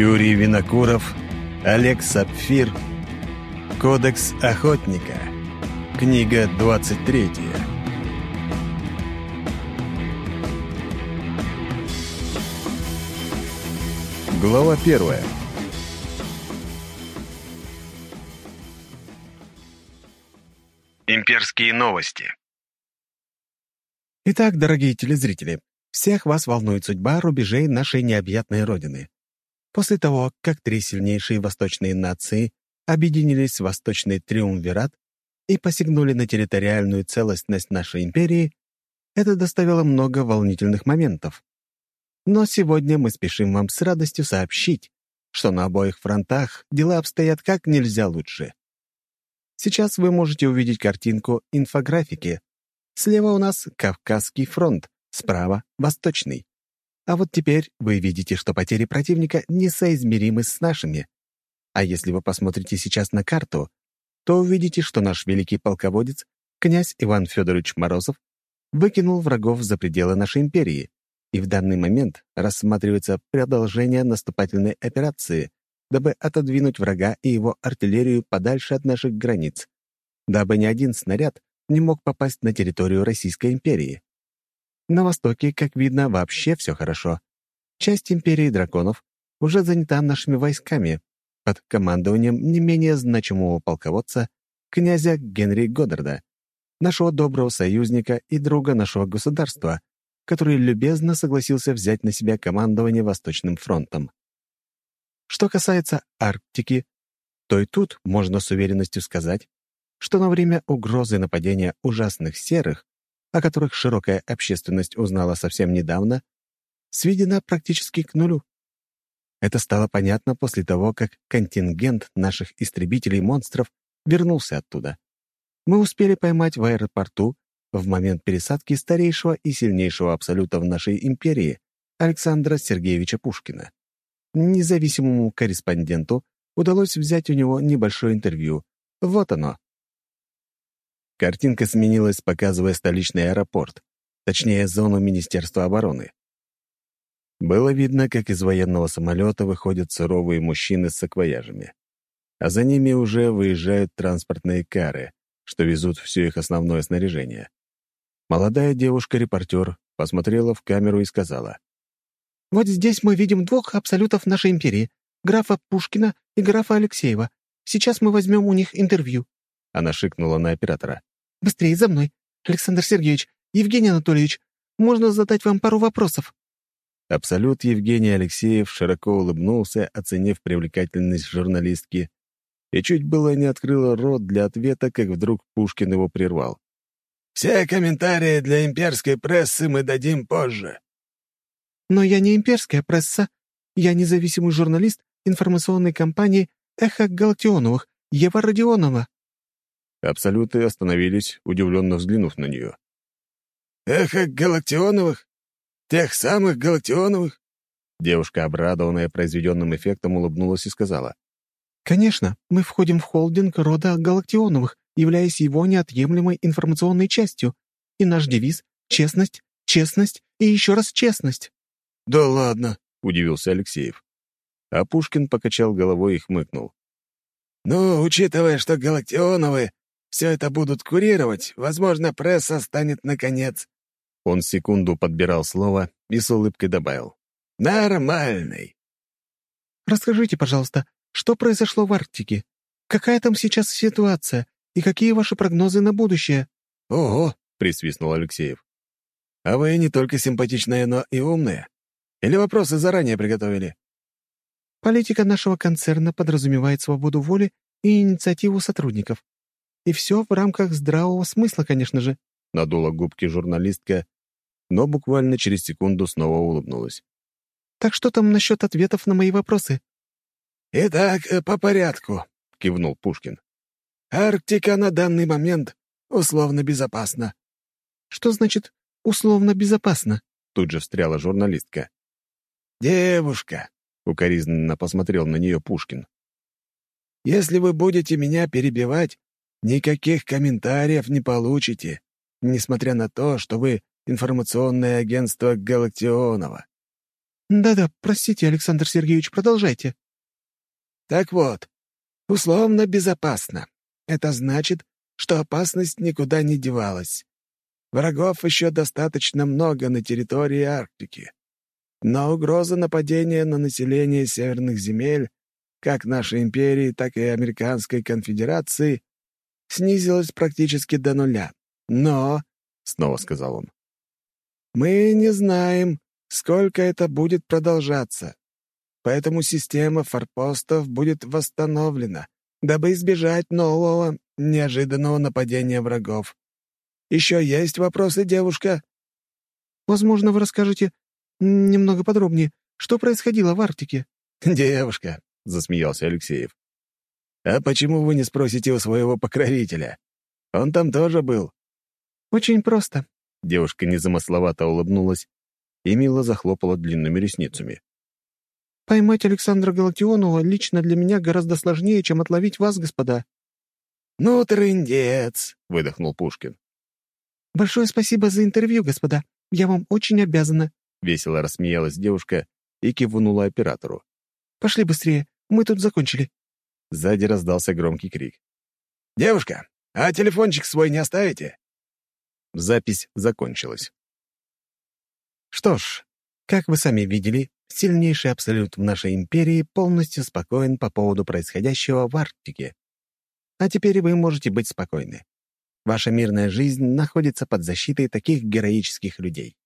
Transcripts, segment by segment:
Юрий Винокуров, Олег Сапфир, Кодекс охотника, книга 23. Глава первая. Имперские новости. Итак, дорогие телезрители, всех вас волнует судьба рубежей нашей необъятной Родины. После того, как три сильнейшие восточные нации объединились в Восточный Триумвират и посягнули на территориальную целостность нашей империи, это доставило много волнительных моментов. Но сегодня мы спешим вам с радостью сообщить, что на обоих фронтах дела обстоят как нельзя лучше. Сейчас вы можете увидеть картинку инфографики. Слева у нас Кавказский фронт, справа — Восточный. А вот теперь вы видите, что потери противника несоизмеримы с нашими. А если вы посмотрите сейчас на карту, то увидите, что наш великий полководец, князь Иван Федорович Морозов, выкинул врагов за пределы нашей империи, и в данный момент рассматривается продолжение наступательной операции, дабы отодвинуть врага и его артиллерию подальше от наших границ, дабы ни один снаряд не мог попасть на территорию Российской империи. На востоке, как видно, вообще все хорошо. Часть империи драконов уже занята нашими войсками под командованием не менее значимого полководца князя Генри Годдарда, нашего доброго союзника и друга нашего государства, который любезно согласился взять на себя командование Восточным фронтом. Что касается Арктики, то и тут можно с уверенностью сказать, что на время угрозы нападения ужасных серых, о которых широкая общественность узнала совсем недавно, сведена практически к нулю. Это стало понятно после того, как контингент наших истребителей-монстров вернулся оттуда. Мы успели поймать в аэропорту в момент пересадки старейшего и сильнейшего абсолюта в нашей империи Александра Сергеевича Пушкина. Независимому корреспонденту удалось взять у него небольшое интервью. Вот оно. Картинка сменилась, показывая столичный аэропорт, точнее, зону Министерства обороны. Было видно, как из военного самолета выходят суровые мужчины с саквояжами. А за ними уже выезжают транспортные кары, что везут все их основное снаряжение. Молодая девушка-репортер посмотрела в камеру и сказала. Вот здесь мы видим двух абсолютов нашей империи — графа Пушкина и графа Алексеева. Сейчас мы возьмем у них интервью». Она шикнула на оператора. «Быстрее, за мной. Александр Сергеевич, Евгений Анатольевич, можно задать вам пару вопросов?» Абсолют Евгений Алексеев широко улыбнулся, оценив привлекательность журналистки, и чуть было не открыл рот для ответа, как вдруг Пушкин его прервал. «Все комментарии для имперской прессы мы дадим позже. Но я не имперская пресса. Я независимый журналист информационной компании «Эхо Галактионовых» Ева Родионова». Абсолюты остановились, удивленно взглянув на нее. «Эхо Галактионовых? Тех самых Галактионовых?» Девушка, обрадованная произведенным эффектом, улыбнулась и сказала. «Конечно, мы входим в холдинг рода Галактионовых, являясь его неотъемлемой информационной частью. И наш девиз — честность, честность и еще раз честность». «Да ладно», — удивился Алексеев. А Пушкин покачал головой и хмыкнул. «Ну, учитывая, что Галактионовы все это будут курировать, возможно, пресса станет наконец...» Он секунду подбирал слово и с улыбкой добавил. «Нормальный». «Расскажите, пожалуйста, что произошло в Арктике? Какая там сейчас ситуация? И какие ваши прогнозы на будущее?» «Ого!» — присвистнул Алексеев. «А вы не только симпатичная, но и умная. Или вопросы заранее приготовили?» «Политика нашего концерна подразумевает свободу воли и инициативу сотрудников. И все в рамках здравого смысла, конечно же», — надула губки журналистка, но буквально через секунду снова улыбнулась. «Так что там насчет ответов на мои вопросы?» «Итак, э, по порядку», — кивнул Пушкин. «Арктика на данный момент условно безопасна». «Что значит «условно безопасно»?» — тут же встряла журналистка. «Девушка», — укоризненно посмотрел на нее Пушкин, «если вы будете меня перебивать, никаких комментариев не получите, несмотря на то, что вы информационное агентство Галактионова. «Да-да, простите, Александр Сергеевич, продолжайте». «Так вот, условно безопасно. Это значит, что опасность никуда не девалась. Врагов еще достаточно много на территории Арктики. Но угроза нападения на население северных земель, как нашей империи, так и Американской конфедерации, снизилась практически до нуля. Но, — снова сказал он, — мы не знаем, сколько это будет продолжаться. Поэтому система форпостов будет восстановлена, дабы избежать нового, неожиданного нападения врагов. Еще есть вопросы, девушка?» «Возможно, вы расскажете немного подробнее, что происходило в Арктике?» «Девушка», — засмеялся Алексеев. «А почему вы не спросите у своего покровителя? Он там тоже был». «Очень просто». Девушка незамысловато улыбнулась и мило захлопала длинными ресницами. «Поймать Александра Галактионова лично для меня гораздо сложнее, чем отловить вас, господа». «Ну, трындец!» — выдохнул Пушкин. «Большое спасибо за интервью, господа. Я вам очень обязана». Весело рассмеялась девушка и кивнула оператору. «Пошли быстрее, мы тут закончили». Сзади раздался громкий крик. «Девушка, а телефончик свой не оставите?» Запись закончилась. Что ж, как вы сами видели, сильнейший абсолют в нашей империи полностью спокоен по поводу происходящего в Арктике. А теперь вы можете быть спокойны. Ваша мирная жизнь находится под защитой таких героических людей.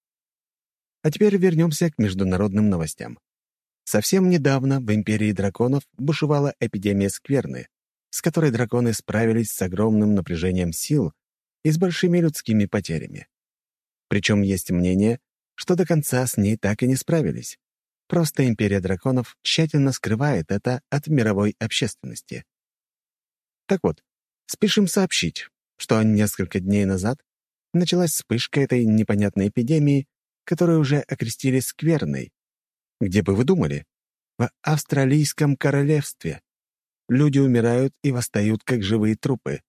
А теперь вернемся к международным новостям. Совсем недавно в Империи драконов бушевала эпидемия скверны, с которой драконы справились с огромным напряжением сил и с большими людскими потерями. Причем есть мнение, что до конца с ней так и не справились. Просто Империя драконов тщательно скрывает это от мировой общественности. Так вот, спешим сообщить, что несколько дней назад началась вспышка этой непонятной эпидемии, которую уже окрестили скверной. Где бы вы думали? В Австралийском королевстве. Люди умирают и восстают, как живые трупы.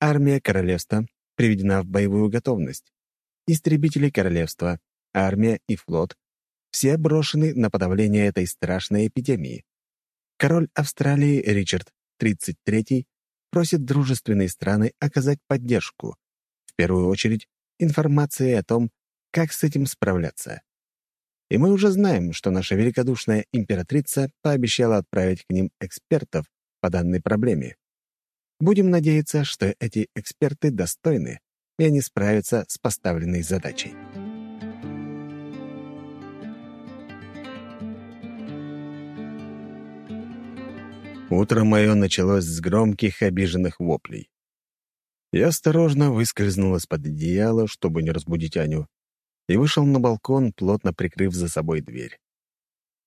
Армия королевства приведена в боевую готовность. Истребители королевства, армия и флот — все брошены на подавление этой страшной эпидемии. Король Австралии Ричард, 33-й, просит дружественные страны оказать поддержку. В первую очередь, информацией о том, как с этим справляться. И мы уже знаем, что наша великодушная императрица пообещала отправить к ним экспертов по данной проблеме. Будем надеяться, что эти эксперты достойны, и они справятся с поставленной задачей. Утро мое началось с громких обиженных воплей. Я осторожно выскользнул из-под одеяла, чтобы не разбудить Аню, и вышел на балкон, плотно прикрыв за собой дверь.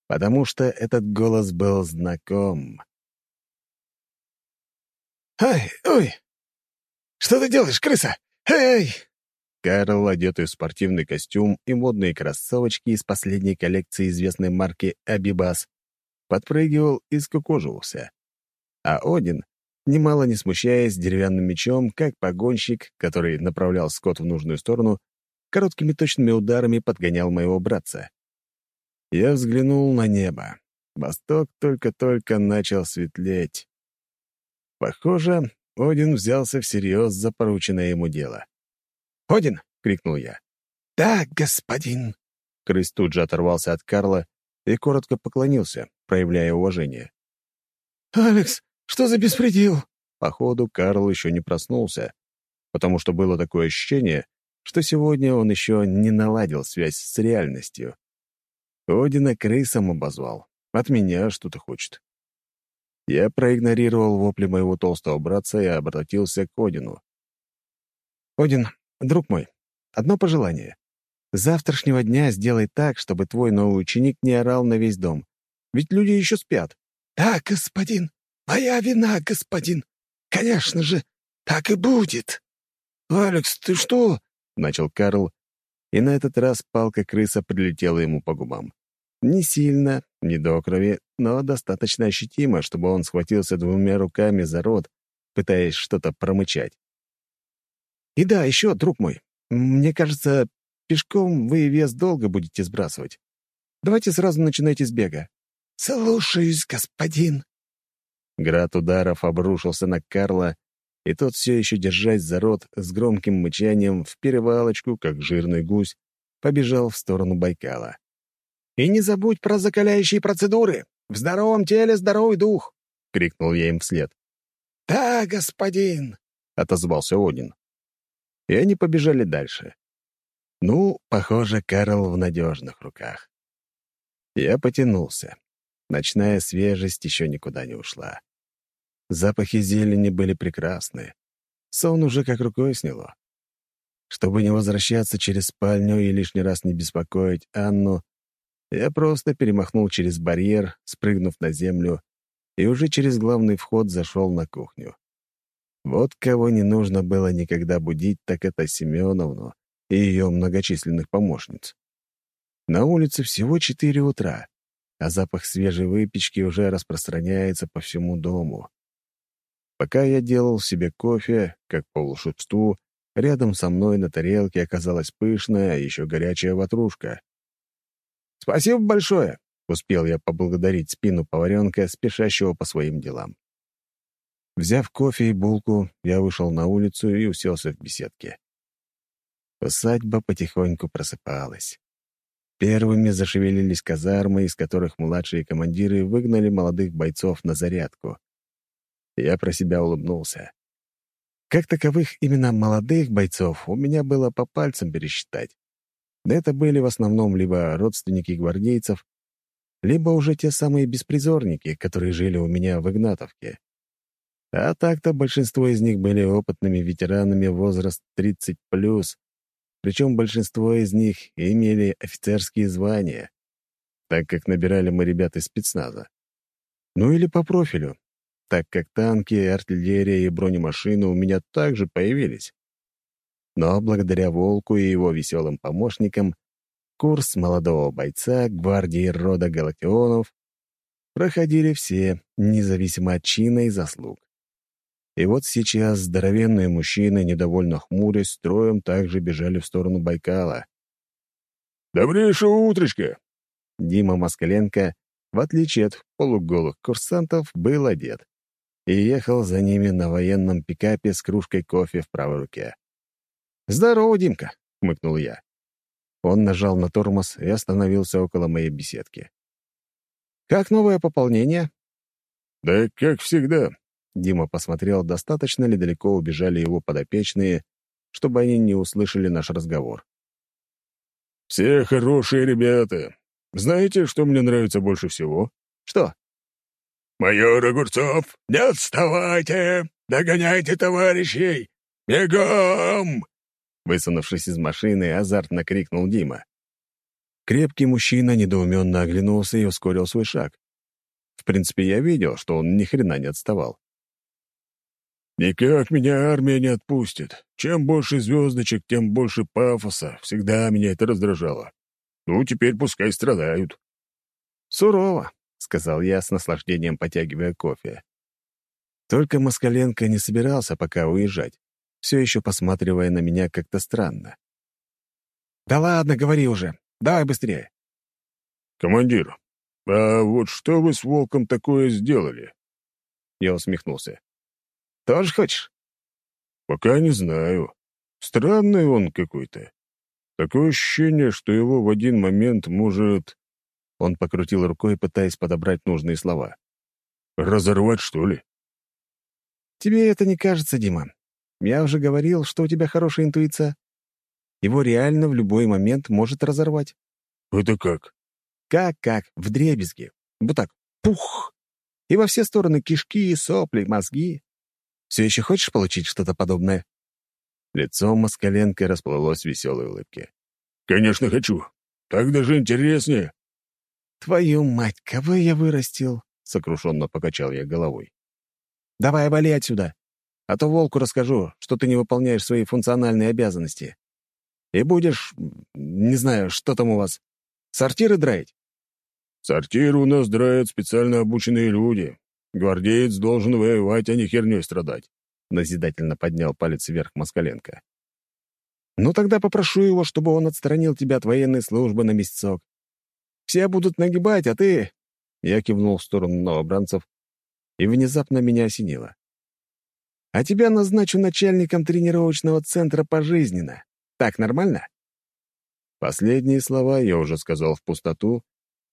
Потому что этот голос был знаком. «Ай, ой! Что ты делаешь, крыса? Эй!» Карл, одетый в спортивный костюм и модные кроссовочки из последней коллекции известной марки «Абибас», подпрыгивал и скукоживался а Один, немало не смущаясь деревянным мечом, как погонщик, который направлял скот в нужную сторону, короткими точными ударами подгонял моего братца. Я взглянул на небо. Восток только-только начал светлеть. Похоже, Один взялся всерьез за порученное ему дело. «Один!» — крикнул я. «Да, господин!» Крыс тут же оторвался от Карла и коротко поклонился, проявляя уважение. «Алекс, что за беспредел?» Походу, Карл еще не проснулся, потому что было такое ощущение, что сегодня он еще не наладил связь с реальностью. Одина крысом обозвал. От меня что-то хочет. Я проигнорировал вопли моего толстого братца и обратился к Одину. «Один, друг мой, одно пожелание. С завтрашнего дня сделай так, чтобы твой новый ученик не орал на весь дом. Ведь люди еще спят». «Да, господин», «Моя вина, господин! Конечно же, так и будет!» «Алекс, ты что?» — начал Карл, и на этот раз палка-крыса прилетела ему по губам. Не сильно, не до крови, но достаточно ощутимо, чтобы он схватился двумя руками за рот, пытаясь что-то промычать. «И да, еще, друг мой, мне кажется, пешком вы вес долго будете сбрасывать. Давайте сразу начинайте с бега». «Слушаюсь, господин». Град ударов обрушился на Карла, и тот, все еще держась за рот, с громким мычанием в перевалочку, как жирный гусь, побежал в сторону Байкала. «И не забудь про закаляющие процедуры! В здоровом теле здоровый дух!» — крикнул я им вслед. «Да, господин!» — отозвался Один. И они побежали дальше. Ну, похоже, Карл в надежных руках. Я потянулся. Ночная свежесть еще никуда не ушла. Запахи зелени были прекрасны. Сон уже как рукой сняло. Чтобы не возвращаться через спальню и лишний раз не беспокоить Анну, я просто перемахнул через барьер, спрыгнув на землю, и уже через главный вход зашел на кухню. Вот кого не нужно было никогда будить, так это Семеновну и ее многочисленных помощниц. На улице всего четыре утра, а запах свежей выпечки уже распространяется по всему дому. Пока я делал себе кофе, как по волшебству, рядом со мной на тарелке оказалась пышная, еще горячая ватрушка. «Спасибо большое!» — успел я поблагодарить спину поваренка, спешащего по своим делам. Взяв кофе и булку, я вышел на улицу и уселся в беседке. Усадьба потихоньку просыпалась. Первыми зашевелились казармы, из которых младшие командиры выгнали молодых бойцов на зарядку. Я про себя улыбнулся. Как таковых именно молодых бойцов у меня было по пальцам пересчитать. Это были в основном либо родственники гвардейцев, либо уже те самые беспризорники, которые жили у меня в Игнатовке. А так-то большинство из них были опытными ветеранами возраст 30+, причем большинство из них имели офицерские звания, так как набирали мы ребят из спецназа. Ну или по профилю, так как танки, артиллерия и бронемашины у меня также появились. Но благодаря Волку и его веселым помощникам курс молодого бойца гвардии рода Галактионов проходили все, независимо от чина и заслуг. И вот сейчас здоровенные мужчины, недовольно хмурясь, строем также бежали в сторону Байкала. «Добрейшего утречка!» Дима Москаленко, в отличие от полуголых курсантов, был одет и ехал за ними на военном пикапе с кружкой кофе в правой руке. «Здорово, Димка!» — хмыкнул я. Он нажал на тормоз и остановился около моей беседки. «Как новое пополнение?» «Да как всегда». Дима посмотрел, достаточно ли далеко убежали его подопечные, чтобы они не услышали наш разговор. «Все хорошие ребята. Знаете, что мне нравится больше всего?» «Что?» «Майор Огурцов, не отставайте! Догоняйте товарищей! Бегом!» Высунувшись из машины, азартно крикнул Дима. Крепкий мужчина недоуменно оглянулся и ускорил свой шаг. В принципе, я видел, что он ни хрена не отставал. «Никак меня армия не отпустит. Чем больше звездочек, тем больше пафоса. Всегда меня это раздражало. Ну, теперь пускай страдают». «Сурово», — сказал я с наслаждением, потягивая кофе. Только Москаленко не собирался пока уезжать, все еще посматривая на меня как-то странно. «Да ладно, говори уже. Давай быстрее». «Командир, а вот что вы с волком такое сделали?» Я усмехнулся. «Тоже хочешь?» «Пока не знаю. Странный он какой-то. Такое ощущение, что его в один момент может...» Он покрутил рукой, пытаясь подобрать нужные слова. «Разорвать, что ли?» «Тебе это не кажется, Дима? Я уже говорил, что у тебя хорошая интуиция. Его реально в любой момент может разорвать». «Это как?» «Как-как? В дребезги. Вот так. Пух! И во все стороны кишки, сопли, мозги. Все еще хочешь получить что-то подобное?» Лицо Москаленко расплылось в веселой улыбке. «Конечно хочу. Так даже интереснее». «Твою мать, кого я вырастил?» — сокрушенно покачал я головой. «Давай вали отсюда, а то волку расскажу, что ты не выполняешь свои функциональные обязанности. И будешь, не знаю, что там у вас, сортиры драить?» «Сортиры у нас драят специально обученные люди. Гвардеец должен воевать, а не херней страдать», — назидательно поднял палец вверх Москаленко. «Ну тогда попрошу его, чтобы он отстранил тебя от военной службы на месяцок. Все будут нагибать, а ты...» Я кивнул в сторону новобранцев, и внезапно меня осенило. «А тебя назначу начальником тренировочного центра пожизненно. Так нормально?» Последние слова я уже сказал в пустоту,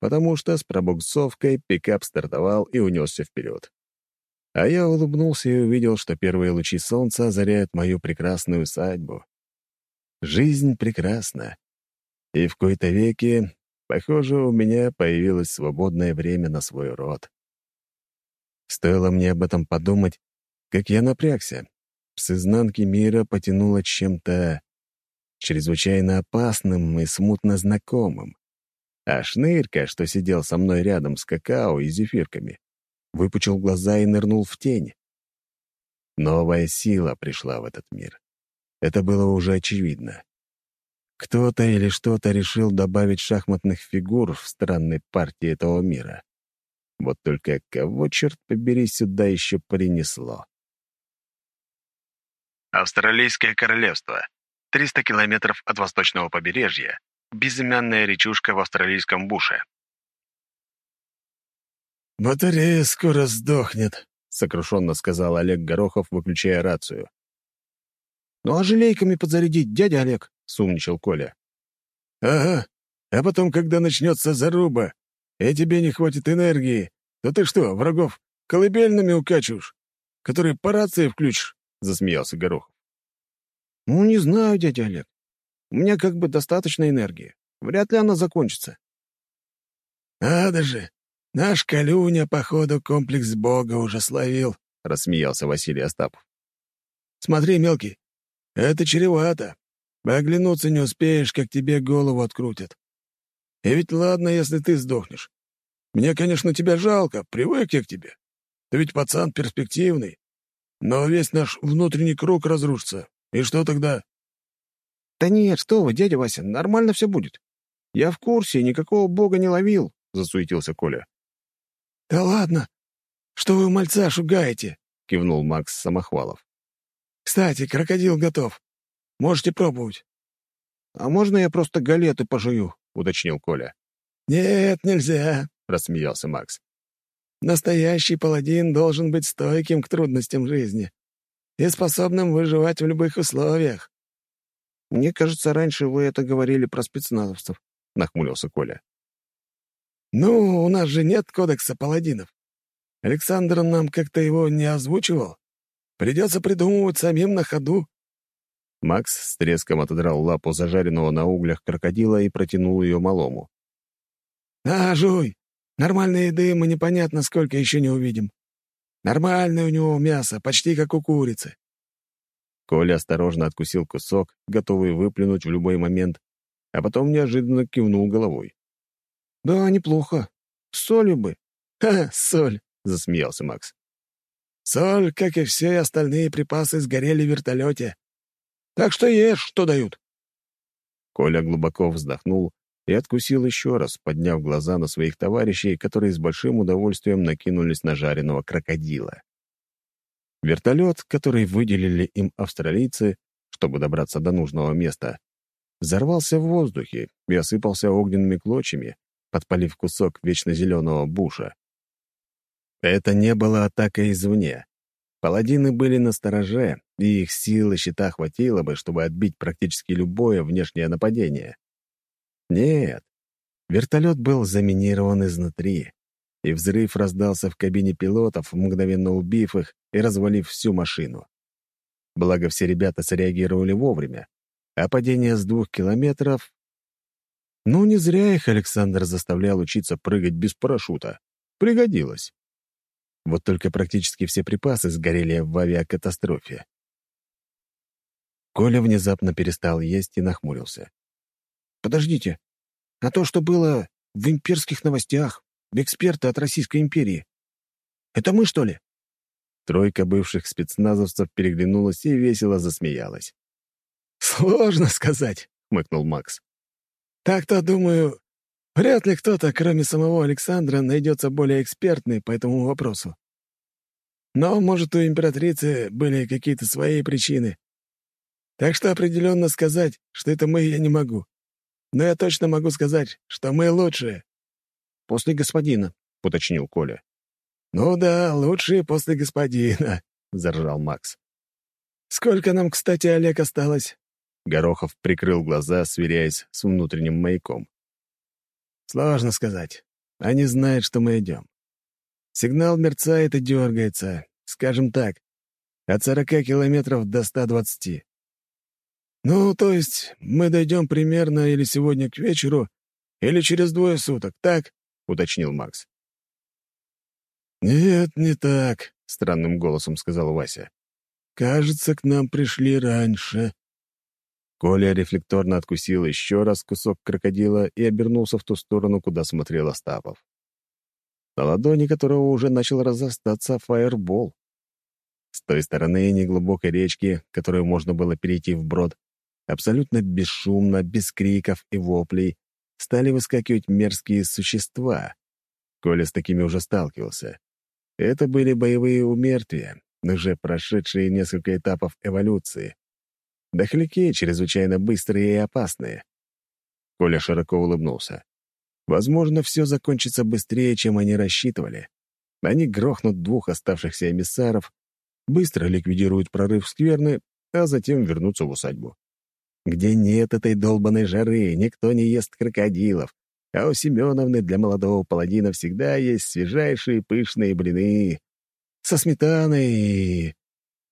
потому что с пробуксовкой пикап стартовал и унесся вперед. А я улыбнулся и увидел, что первые лучи солнца озаряют мою прекрасную усадьбу. Жизнь прекрасна. И в кои-то веки, похоже, у меня появилось свободное время на свой род. Стоило мне об этом подумать, как я напрягся. С изнанки мира потянуло чем-то чрезвычайно опасным и смутно знакомым. А шнырька, что сидел со мной рядом с какао и зефирками, выпучил глаза и нырнул в тень. Новая сила пришла в этот мир. Это было уже очевидно. Кто-то или что-то решил добавить шахматных фигур в странной партии этого мира. Вот только кого, черт побери, сюда еще принесло? Австралийское королевство. 300 километров от восточного побережья. Безымянная речушка в австралийском буше. «Батарея скоро сдохнет», — сокрушенно сказал Олег Горохов, выключая рацию. «Ну а желейками подзарядить, дядя Олег», — сумничал Коля. «Ага, а потом, когда начнется заруба, и тебе не хватит энергии, то ты что, врагов колыбельными укачиваешь, которые по рации включишь?» — засмеялся Горохов. «Ну, не знаю, дядя Олег. У меня как бы достаточно энергии. Вряд ли она закончится». «Надо же! Наш Калюня, походу, комплекс Бога уже словил», — рассмеялся Василий Остапов. «Смотри, мелкий, это чревато. Оглянуться не успеешь, как тебе голову открутят. И ведь ладно, если ты сдохнешь. Мне, конечно, тебя жалко, привык я к тебе. Ты ведь пацан перспективный. Но весь наш внутренний круг разрушится. И что тогда?» «Да нет, что вы, дядя Вася, нормально все будет. Я в курсе, никакого бога не ловил», — засуетился Коля. «Да ладно! Что вы мальца шугаете?» — кивнул Макс Самохвалов. «Кстати, крокодил готов. Можете пробовать». «А можно я просто галеты пожую?» — уточнил Коля. «Нет, нельзя», — рассмеялся Макс. «Настоящий паладин должен быть стойким к трудностям жизни и способным выживать в любых условиях». «Мне кажется, раньше вы это говорили про спецназовцев», — нахмурился Коля. «Ну, у нас же нет кодекса паладинов. Александр нам как-то его не озвучивал. Придется придумывать самим на ходу». Макс с треском отодрал лапу зажаренного на углях крокодила и протянул ее малому. «А, жуй! Нормальной еды мы непонятно сколько еще не увидим. Нормальное у него мясо, почти как у курицы». Коля осторожно откусил кусок, готовый выплюнуть в любой момент, а потом неожиданно кивнул головой. «Да, неплохо. Соли бы». «Ха, соль!» — засмеялся Макс. «Соль, как и все остальные припасы, сгорели в вертолете. Так что ешь, что дают». Коля глубоко вздохнул и откусил еще раз, подняв глаза на своих товарищей, которые с большим удовольствием накинулись на жареного крокодила. Вертолет, который выделили им австралийцы, чтобы добраться до нужного места, взорвался в воздухе и осыпался огненными клочьями, подпалив кусок вечно зеленого буша. Это не было атакой извне. Паладины были на стороже, и их сил и щита хватило бы, чтобы отбить практически любое внешнее нападение. Нет, вертолет был заминирован изнутри, и взрыв раздался в кабине пилотов, мгновенно убив их и развалив всю машину. Благо, все ребята среагировали вовремя, а падение с двух километров ну, не зря их Александр заставлял учиться прыгать без парашюта. Пригодилось. Вот только практически все припасы сгорели в авиакатастрофе. Коля внезапно перестал есть и нахмурился. «Подождите, а то, что было в имперских новостях, эксперты от Российской империи, это мы, что ли?» Тройка бывших спецназовцев переглянулась и весело засмеялась. «Сложно сказать», — хмыкнул Макс. Так-то, думаю, вряд ли кто-то, кроме самого Александра, найдется более экспертный по этому вопросу. Но, может, у императрицы были какие-то свои причины. Так что определенно сказать, что это мы, я не могу. Но я точно могу сказать, что мы лучшие. после господина», — уточнил Коля. «Ну да, лучшие после господина», — заржал Макс. «Сколько нам, кстати, Олег осталось?» Горохов прикрыл глаза, сверяясь с внутренним маяком. «Сложно сказать. Они знают, что мы идем. Сигнал мерцает и дергается. Скажем так, от 40 километров до 120. Ну, то есть мы дойдем примерно или сегодня к вечеру, или через двое суток, так? — уточнил Макс. «Нет, не так», — странным голосом сказал Вася. «Кажется, к нам пришли раньше». Коля рефлекторно откусил еще раз кусок крокодила и обернулся в ту сторону, куда смотрел Остапов. На ладони которого уже начал разостаться фаербол. С той стороны неглубокой речки, которую можно было перейти вброд, абсолютно бесшумно, без криков и воплей, стали выскакивать мерзкие существа. Коля с такими уже сталкивался. Это были боевые умертвия, уже прошедшие несколько этапов эволюции. Дохляки чрезвычайно быстрые и опасные. Коля широко улыбнулся. Возможно, все закончится быстрее, чем они рассчитывали. Они грохнут двух оставшихся эмиссаров, быстро ликвидируют прорыв скверны, а затем вернутся в усадьбу. Где нет этой долбанной жары, никто не ест крокодилов, а у Семеновны для молодого паладина всегда есть свежайшие пышные блины со сметаной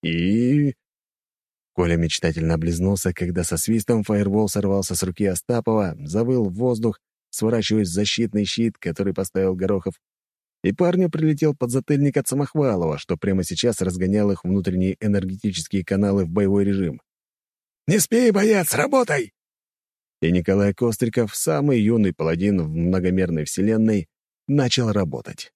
и... Коля мечтательно облизнулся, когда со свистом фаербол сорвался с руки Остапова, завыл в воздух, сворачиваясь в защитный щит, который поставил Горохов, и парню прилетел подзатыльник от Самохвалова, что прямо сейчас разгонял их внутренние энергетические каналы в боевой режим. «Не спи, боец, работай!» И Николай Костриков, самый юный паладин в многомерной вселенной, начал работать.